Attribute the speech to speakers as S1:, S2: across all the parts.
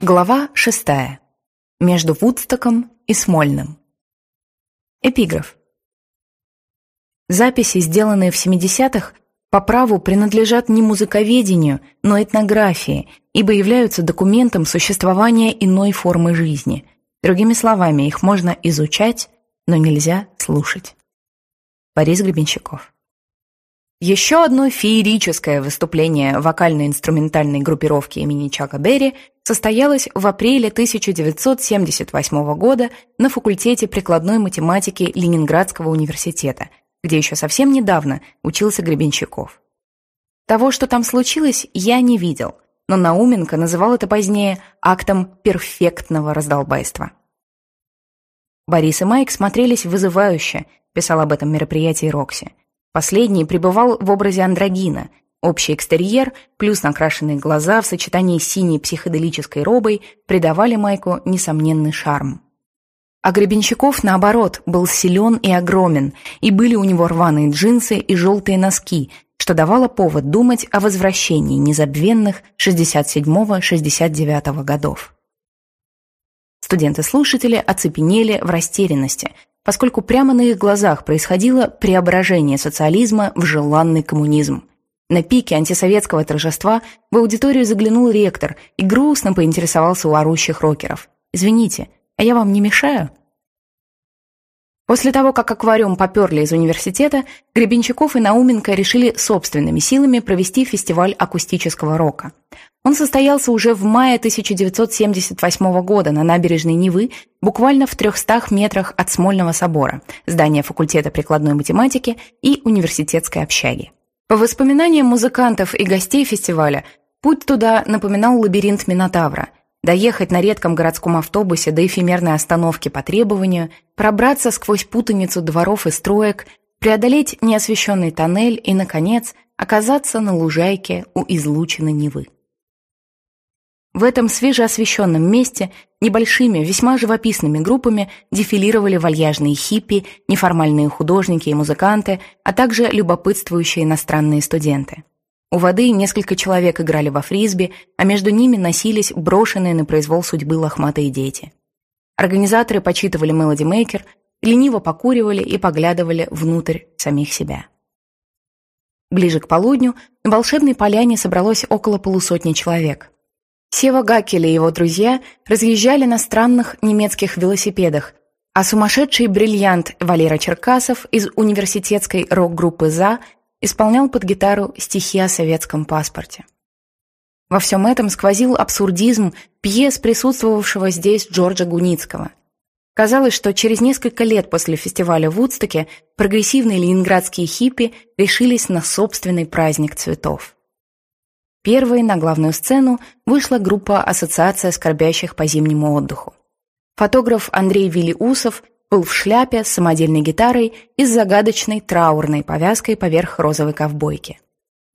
S1: Глава шестая. Между Вудстоком и Смольным. Эпиграф. Записи, сделанные в 70-х, по праву принадлежат не музыковедению, но этнографии, ибо являются документом существования иной формы жизни. Другими словами, их можно изучать, но нельзя слушать. Борис Гребенщиков. Еще одно феерическое выступление вокально-инструментальной группировки имени Чака Берри состоялось в апреле 1978 года на факультете прикладной математики Ленинградского университета, где еще совсем недавно учился Гребенщиков. Того, что там случилось, я не видел, но Науменко называл это позднее актом перфектного раздолбайства. Борис и Майк смотрелись вызывающе, писал об этом мероприятии Рокси. Последний пребывал в образе андрогина. Общий экстерьер плюс накрашенные глаза в сочетании с синей психоделической робой придавали Майку несомненный шарм. А Гребенщиков, наоборот, был силен и огромен, и были у него рваные джинсы и желтые носки, что давало повод думать о возвращении незабвенных 67-69 годов. Студенты-слушатели оцепенели в растерянности – поскольку прямо на их глазах происходило преображение социализма в желанный коммунизм. На пике антисоветского торжества в аудиторию заглянул ректор и грустно поинтересовался у орущих рокеров. «Извините, а я вам не мешаю?» После того, как аквариум поперли из университета, Гребенщиков и Науменко решили собственными силами провести фестиваль акустического рока. Он состоялся уже в мае 1978 года на набережной Невы, буквально в 300 метрах от Смольного собора, здания факультета прикладной математики и университетской общаги. По воспоминаниям музыкантов и гостей фестиваля, путь туда напоминал лабиринт Минотавра – доехать на редком городском автобусе до эфемерной остановки по требованию, пробраться сквозь путаницу дворов и строек, преодолеть неосвещенный тоннель и, наконец, оказаться на лужайке у излучины Невы. В этом свежеосвещенном месте небольшими, весьма живописными группами дефилировали вальяжные хиппи, неформальные художники и музыканты, а также любопытствующие иностранные студенты. У воды несколько человек играли во фрисби, а между ними носились брошенные на произвол судьбы лохматые дети. Организаторы почитывали Мелоди Мейкер, лениво покуривали и поглядывали внутрь самих себя. Ближе к полудню на волшебной поляне собралось около полусотни человек. Сева Гакель и его друзья разъезжали на странных немецких велосипедах, а сумасшедший бриллиант Валера Черкасов из университетской рок-группы «За» исполнял под гитару стихи о советском паспорте. Во всем этом сквозил абсурдизм пьес присутствовавшего здесь Джорджа Гуницкого. Казалось, что через несколько лет после фестиваля в Вудстоке прогрессивные ленинградские хиппи решились на собственный праздник цветов. Первой на главную сцену вышла группа «Ассоциация скорбящих по зимнему отдыху». Фотограф Андрей Вилиусов был в шляпе с самодельной гитарой и с загадочной траурной повязкой поверх розовой ковбойки.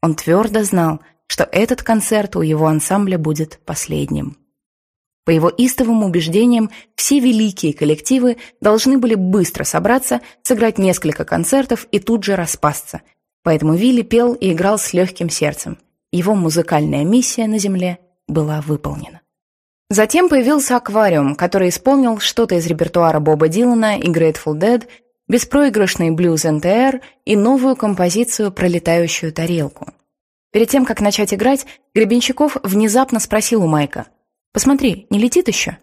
S1: Он твердо знал, что этот концерт у его ансамбля будет последним. По его истовым убеждениям, все великие коллективы должны были быстро собраться, сыграть несколько концертов и тут же распасться. Поэтому Вилли пел и играл с легким сердцем. Его музыкальная миссия на Земле была выполнена. Затем появился «Аквариум», который исполнил что-то из репертуара Боба Дилана и Grateful Dead, беспроигрышный блюз НТР и новую композицию «Пролетающую тарелку». Перед тем, как начать играть, Гребенщиков внезапно спросил у Майка, «Посмотри, не летит еще?»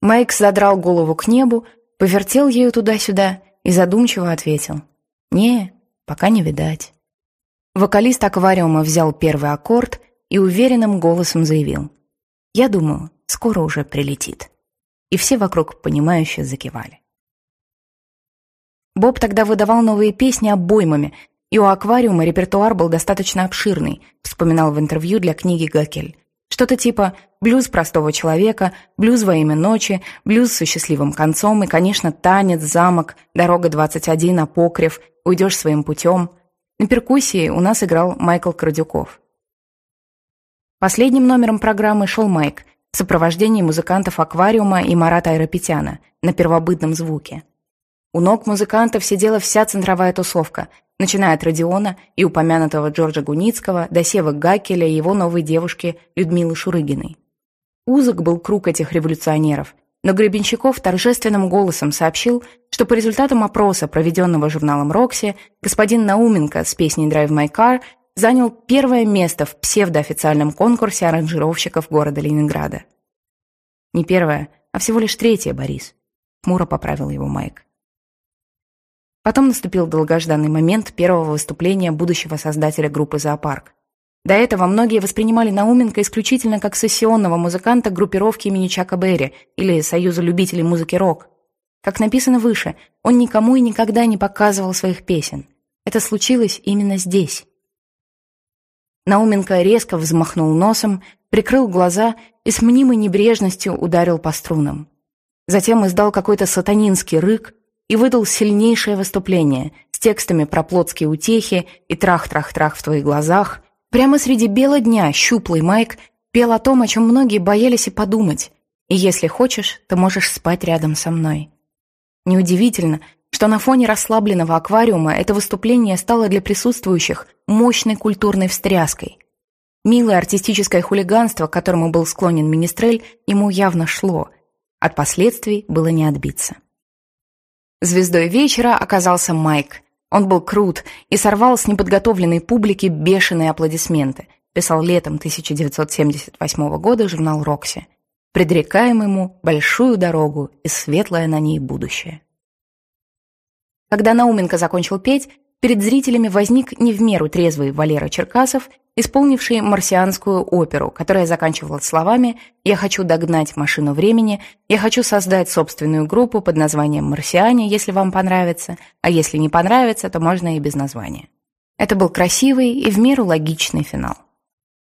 S1: Майк задрал голову к небу, повертел ею туда-сюда и задумчиво ответил, «Не, пока не видать». Вокалист «Аквариума» взял первый аккорд и уверенным голосом заявил, «Я думаю, скоро уже прилетит. И все вокруг понимающе закивали. Боб тогда выдавал новые песни обоймами, и у аквариума репертуар был достаточно обширный, вспоминал в интервью для книги Гакель. Что-то типа блюз простого человека, блюз во имя ночи, блюз со счастливым концом и, конечно, танец, замок, дорога 21, апокриф, уйдешь своим путем. На перкуссии у нас играл Майкл Крадюков. Последним номером программы шел Майк, в сопровождении музыкантов «Аквариума» и Марата Айропетяна на первобытном звуке. У ног музыкантов сидела вся центровая тусовка, начиная от Родиона и упомянутого Джорджа Гуницкого до Севы Гакеля и его новой девушки Людмилы Шурыгиной. Узок был круг этих революционеров, но Гребенщиков торжественным голосом сообщил, что по результатам опроса, проведенного журналом «Рокси», господин Науменко с песней «Drive My Car» занял первое место в псевдоофициальном конкурсе аранжировщиков города Ленинграда. Не первое, а всего лишь третье, Борис. Хмуро поправил его Майк. Потом наступил долгожданный момент первого выступления будущего создателя группы «Зоопарк». До этого многие воспринимали Науменко исключительно как сессионного музыканта группировки имени Чака Берри или Союза любителей музыки рок. Как написано выше, он никому и никогда не показывал своих песен. Это случилось именно здесь. Науменко резко взмахнул носом, прикрыл глаза и с мнимой небрежностью ударил по струнам. Затем издал какой-то сатанинский рык и выдал сильнейшее выступление с текстами про плотские утехи и трах-трах-трах в твоих глазах, Прямо среди бела дня щуплый Майк пел о том, о чем многие боялись и подумать. И если хочешь, то можешь спать рядом со мной. Неудивительно, что на фоне расслабленного аквариума это выступление стало для присутствующих мощной культурной встряской. Милое артистическое хулиганство, к которому был склонен Министрель, ему явно шло. От последствий было не отбиться. Звездой вечера оказался Майк, он был крут и сорвал с неподготовленной публики бешеные аплодисменты, писал летом 1978 года журнал «Рокси», предрекаем ему большую дорогу и светлое на ней будущее. Когда Науменко закончил петь, перед зрителями возник не в меру трезвый Валера Черкасов исполнивший марсианскую оперу, которая заканчивалась словами «Я хочу догнать машину времени», «Я хочу создать собственную группу под названием «Марсиане», если вам понравится, а если не понравится, то можно и без названия». Это был красивый и в меру логичный финал.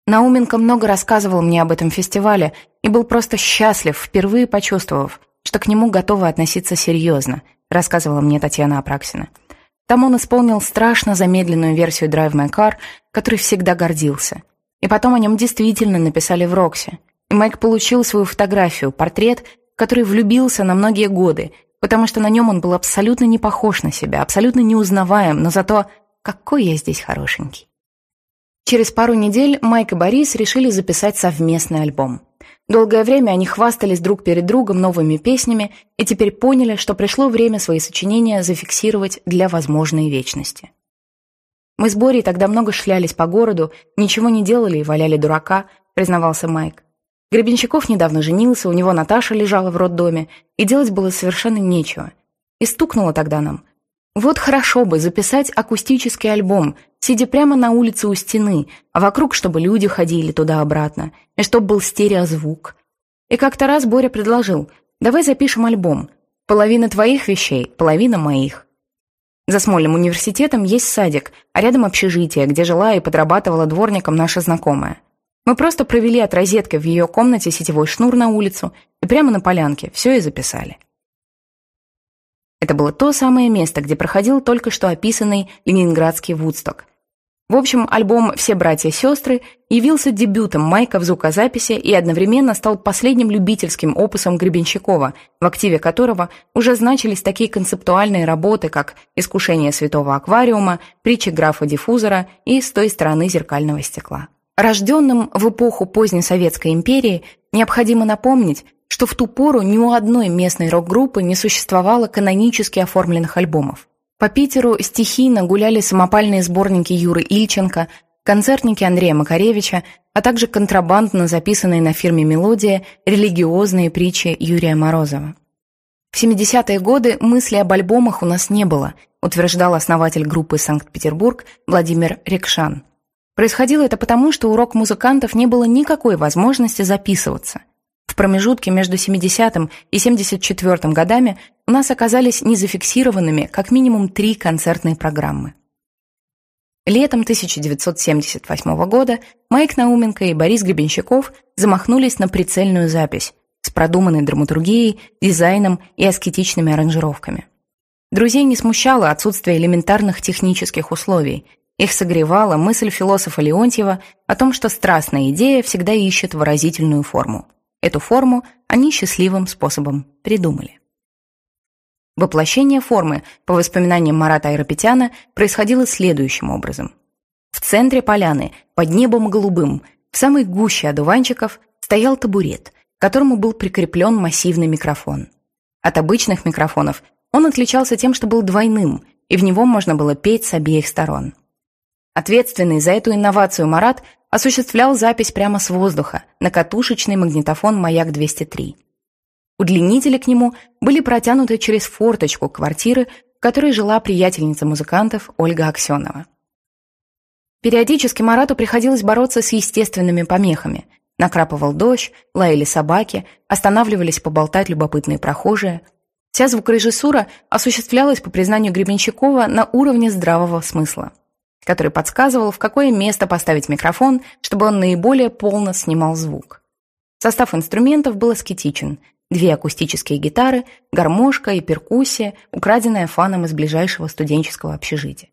S1: Науменко много рассказывал мне об этом фестивале и был просто счастлив, впервые почувствовав, что к нему готовы относиться серьезно, рассказывала мне Татьяна Апраксина. Там он исполнил страшно замедленную версию Drive My Car, которой всегда гордился. И потом о нем действительно написали в Роксе. И Майк получил свою фотографию, портрет, который влюбился на многие годы, потому что на нем он был абсолютно не похож на себя, абсолютно неузнаваем, но зато какой я здесь хорошенький. Через пару недель Майк и Борис решили записать совместный альбом. Долгое время они хвастались друг перед другом новыми песнями и теперь поняли, что пришло время свои сочинения зафиксировать для возможной вечности. «Мы с Борей тогда много шлялись по городу, ничего не делали и валяли дурака», признавался Майк. Гребенщиков недавно женился, у него Наташа лежала в роддоме, и делать было совершенно нечего. И стукнуло тогда нам. Вот хорошо бы записать акустический альбом, сидя прямо на улице у стены, а вокруг, чтобы люди ходили туда-обратно, и чтобы был стереозвук. И как-то раз Боря предложил, давай запишем альбом. Половина твоих вещей, половина моих. За Смольным университетом есть садик, а рядом общежитие, где жила и подрабатывала дворником наша знакомая. Мы просто провели от розетки в ее комнате сетевой шнур на улицу и прямо на полянке все и записали. Это было то самое место, где проходил только что описанный ленинградский Вудсток. В общем, альбом «Все братья-сестры» явился дебютом Майка в звукозаписи и одновременно стал последним любительским опусом Гребенщикова, в активе которого уже значились такие концептуальные работы, как «Искушение святого аквариума», «Притчи графа диффузора» и «С той стороны зеркального стекла». Рожденным в эпоху поздней Советской империи необходимо напомнить, что в ту пору ни у одной местной рок-группы не существовало канонически оформленных альбомов. По Питеру стихийно гуляли самопальные сборники Юры Ильченко, концертники Андрея Макаревича, а также контрабандно записанные на фирме «Мелодия» религиозные притчи Юрия Морозова. В 70-е годы мысли об альбомах у нас не было, утверждал основатель группы «Санкт-Петербург» Владимир Рекшан. Происходило это потому, что у рок-музыкантов не было никакой возможности записываться – промежутке между 70-м и 74-м годами у нас оказались незафиксированными как минимум три концертные программы. Летом 1978 года Майк Науменко и Борис Гребенщиков замахнулись на прицельную запись с продуманной драматургией, дизайном и аскетичными аранжировками. Друзей не смущало отсутствие элементарных технических условий. Их согревала мысль философа Леонтьева о том, что страстная идея всегда ищет выразительную форму. Эту форму они счастливым способом придумали. Воплощение формы, по воспоминаниям Марата Айропетяна, происходило следующим образом. В центре поляны, под небом голубым, в самой гуще одуванчиков, стоял табурет, к которому был прикреплен массивный микрофон. От обычных микрофонов он отличался тем, что был двойным, и в него можно было петь с обеих сторон. Ответственный за эту инновацию Марат осуществлял запись прямо с воздуха на катушечный магнитофон «Маяк-203». Удлинители к нему были протянуты через форточку квартиры, в которой жила приятельница музыкантов Ольга Аксенова. Периодически Марату приходилось бороться с естественными помехами. Накрапывал дождь, лаяли собаки, останавливались поболтать любопытные прохожие. Вся звукорежиссура осуществлялась, по признанию Гребенщикова, на уровне здравого смысла, который подсказывал, в какое место поставить микрофон, чтобы он наиболее полно снимал звук. Состав инструментов был аскетичен – Две акустические гитары, гармошка и перкуссия, украденная фаном из ближайшего студенческого общежития.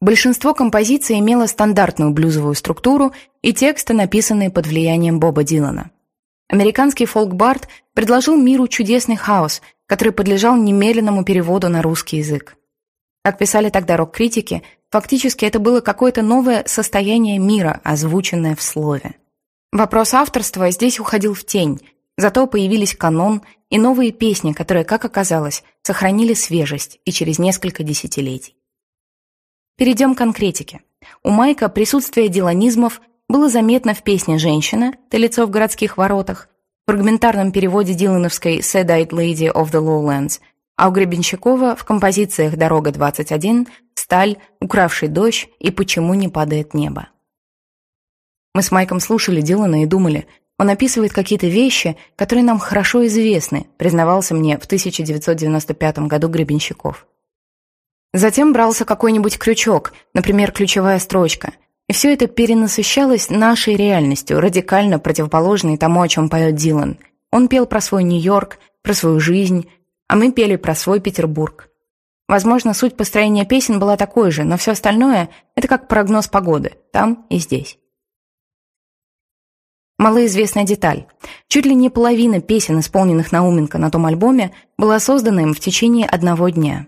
S1: Большинство композиций имело стандартную блюзовую структуру и тексты, написанные под влиянием Боба Дилана. Американский фолк-бард предложил миру чудесный хаос, который подлежал немедленному переводу на русский язык. Как писали тогда рок-критики, фактически это было какое-то новое состояние мира, озвученное в слове. Вопрос авторства здесь уходил в тень, Зато появились канон и новые песни, которые, как оказалось, сохранили свежесть и через несколько десятилетий. Перейдем к конкретике. У Майка присутствие диланизмов было заметно в песне «Женщина» «Ты лицо в городских воротах», в фрагментарном переводе дилановской «Sad-eyed Lady of the Lowlands», а у Гребенщикова в композициях «Дорога-21», «Сталь», «Укравший дождь» и «Почему не падает небо». Мы с Майком слушали Дилана и думали, он описывает какие-то вещи, которые нам хорошо известны, признавался мне в 1995 году Гребенщиков. Затем брался какой-нибудь крючок, например, ключевая строчка, и все это перенасыщалось нашей реальностью, радикально противоположной тому, о чем поет Дилан. Он пел про свой Нью-Йорк, про свою жизнь, а мы пели про свой Петербург. Возможно, суть построения песен была такой же, но все остальное — это как прогноз погоды, там и здесь. Малоизвестная деталь. Чуть ли не половина песен, исполненных Науменко на том альбоме, была создана им в течение одного дня.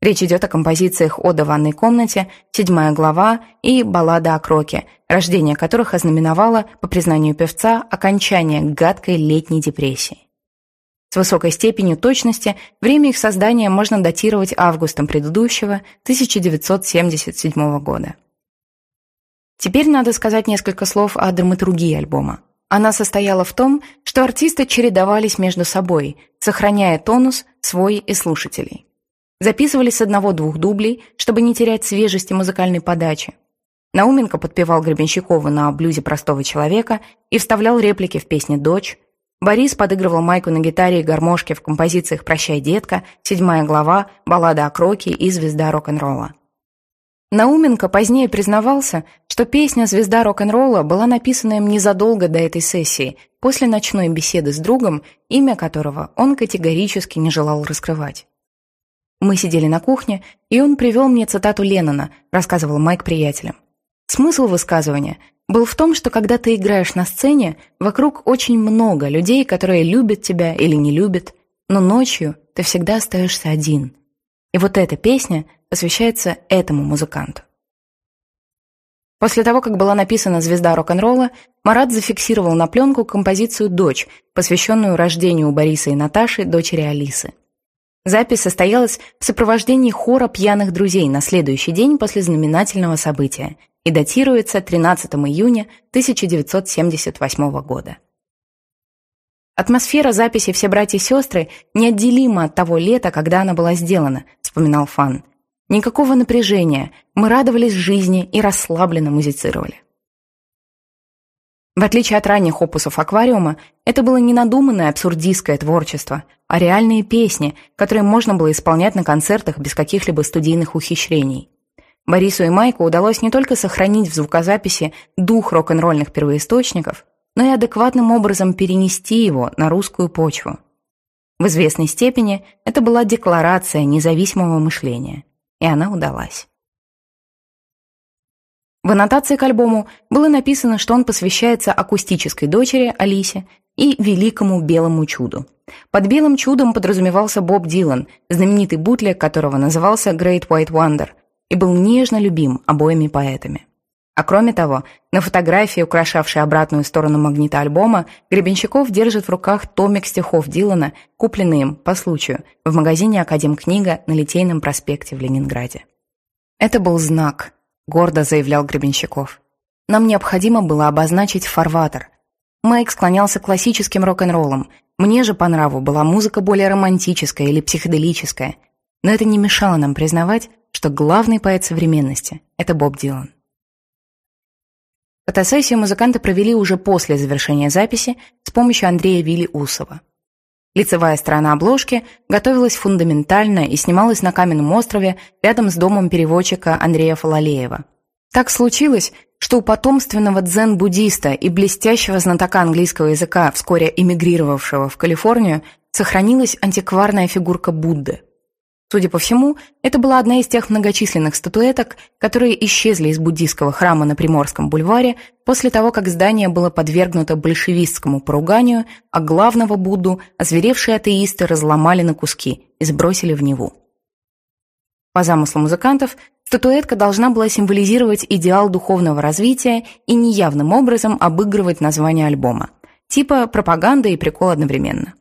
S1: Речь идет о композициях «Ода в ванной комнате», «Седьмая глава» и «Баллада о Кроке», рождение которых ознаменовало, по признанию певца, окончание гадкой летней депрессии. С высокой степенью точности время их создания можно датировать августом предыдущего, 1977 года. Теперь надо сказать несколько слов о драматургии альбома. Она состояла в том, что артисты чередовались между собой, сохраняя тонус свой и слушателей. Записывались с одного-двух дублей, чтобы не терять свежести музыкальной подачи. Науменко подпевал Гребенщикова на блюзе простого человека и вставлял реплики в песне «Дочь». Борис подыгрывал Майку на гитаре и гармошке в композициях «Прощай, детка», «Седьмая глава», «Баллада о Кроке» и «Звезда рок-н-ролла». Науменко позднее признавался, что песня «Звезда рок-н-ролла» была написана им незадолго до этой сессии, после ночной беседы с другом, имя которого он категорически не желал раскрывать. Мы сидели на кухне, и он привел мне цитату Леннона, рассказывал Майк приятелям. Смысл высказывания был в том, что когда ты играешь на сцене, вокруг очень много людей, которые любят тебя или не любят, но ночью ты всегда остаешься один. И вот эта песня – посвящается этому музыканту. После того, как была написана «Звезда рок-н-ролла», Марат зафиксировал на пленку композицию «Дочь», посвященную рождению Бориса и Наташи, дочери Алисы. Запись состоялась в сопровождении хора пьяных друзей на следующий день после знаменательного события и датируется 13 июня 1978 года. Атмосфера записи «Все братья и сестры» неотделима от того лета, когда она была сделана, вспоминал Фан. Никакого напряжения, мы радовались жизни и расслабленно музицировали. В отличие от ранних опусов аквариума, это было не надуманное абсурдистское творчество, а реальные песни, которые можно было исполнять на концертах без каких-либо студийных ухищрений. Борису и Майку удалось не только сохранить в звукозаписи дух рок-н-ролльных первоисточников, но и адекватным образом перенести его на русскую почву. В известной степени это была декларация независимого мышления и она удалась. В аннотации к альбому было написано, что он посвящается акустической дочери Алисе и великому белому чуду. Под белым чудом подразумевался Боб Дилан, знаменитый бутлег которого назывался Great White Wonder и был нежно любим обоими поэтами. А кроме того, на фотографии, украшавшей обратную сторону магнита альбома, Гребенщиков держит в руках томик стихов Дилана, купленный им по случаю в магазине «Академкнига» на Литейном проспекте в Ленинграде. «Это был знак», — гордо заявлял Гребенщиков. «Нам необходимо было обозначить фарватер. Майк склонялся к классическим рок-н-роллам. Мне же по нраву была музыка более романтическая или психоделическая. Но это не мешало нам признавать, что главный поэт современности — это Боб Дилан. Фотосессию музыканты провели уже после завершения записи с помощью Андрея Вилли Усова. Лицевая сторона обложки готовилась фундаментально и снималась на каменном острове рядом с домом переводчика Андрея Фалалеева. Так случилось, что у потомственного дзен-буддиста и блестящего знатока английского языка, вскоре эмигрировавшего в Калифорнию, сохранилась антикварная фигурка Будды – Судя по всему, это была одна из тех многочисленных статуэток, которые исчезли из буддийского храма на Приморском бульваре после того, как здание было подвергнуто большевистскому поруганию, а главного Будду озверевшие атеисты разломали на куски и сбросили в Неву. По замыслу музыкантов, статуэтка должна была символизировать идеал духовного развития и неявным образом обыгрывать название альбома. Типа пропаганда и прикол одновременно.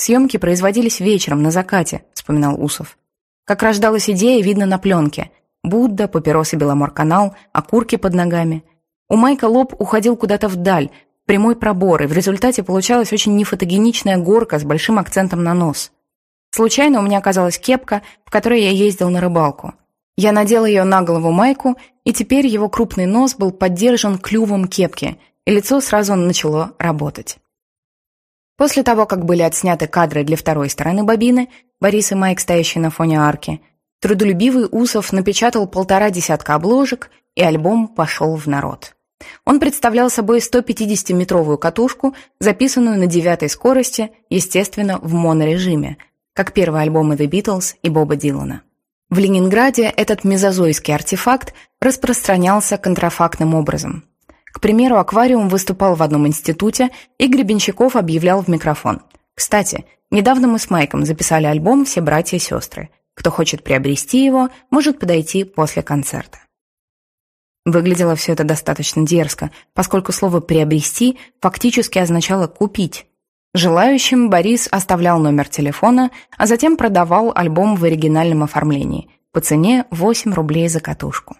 S1: Съемки производились вечером, на закате, вспоминал Усов. Как рождалась идея, видно на пленке. Будда, папиросы Беломор-канал, окурки под ногами. У Майка лоб уходил куда-то вдаль, прямой пробор, и в результате получалась очень нефотогеничная горка с большим акцентом на нос. Случайно у меня оказалась кепка, в которой я ездил на рыбалку. Я надел ее на голову Майку, и теперь его крупный нос был поддержан клювом кепки, и лицо сразу начало работать. После того, как были отсняты кадры для второй стороны бобины, Борис и Майк, стоящие на фоне арки, трудолюбивый Усов напечатал полтора десятка обложек, и альбом пошел в народ. Он представлял собой 150-метровую катушку, записанную на девятой скорости, естественно, в монорежиме, как первые альбомы The Beatles и Боба Дилана. В Ленинграде этот мезозойский артефакт распространялся контрафактным образом. К примеру, аквариум выступал в одном институте, и Гребенщиков объявлял в микрофон. «Кстати, недавно мы с Майком записали альбом «Все братья и сестры». Кто хочет приобрести его, может подойти после концерта». Выглядело все это достаточно дерзко, поскольку слово «приобрести» фактически означало «купить». Желающим Борис оставлял номер телефона, а затем продавал альбом в оригинальном оформлении по цене 8 рублей за катушку.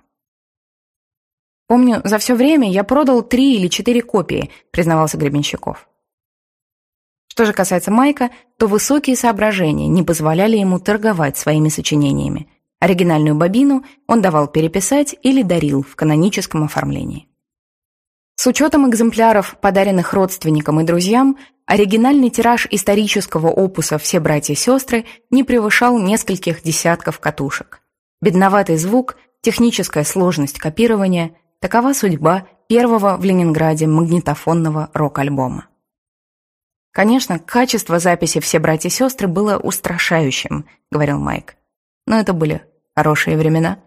S1: Помню, за все время я продал три или четыре копии, признавался Гребенщиков. Что же касается Майка, то высокие соображения не позволяли ему торговать своими сочинениями. Оригинальную бобину он давал переписать или дарил в каноническом оформлении. С учетом экземпляров, подаренных родственникам и друзьям, оригинальный тираж исторического опуса «Все братья и сестры» не превышал нескольких десятков катушек. Бедноватый звук, техническая сложность копирования, Такова судьба первого в Ленинграде магнитофонного рок-альбома. «Конечно, качество записи «Все братья и сестры» было устрашающим», — говорил Майк. «Но это были хорошие времена».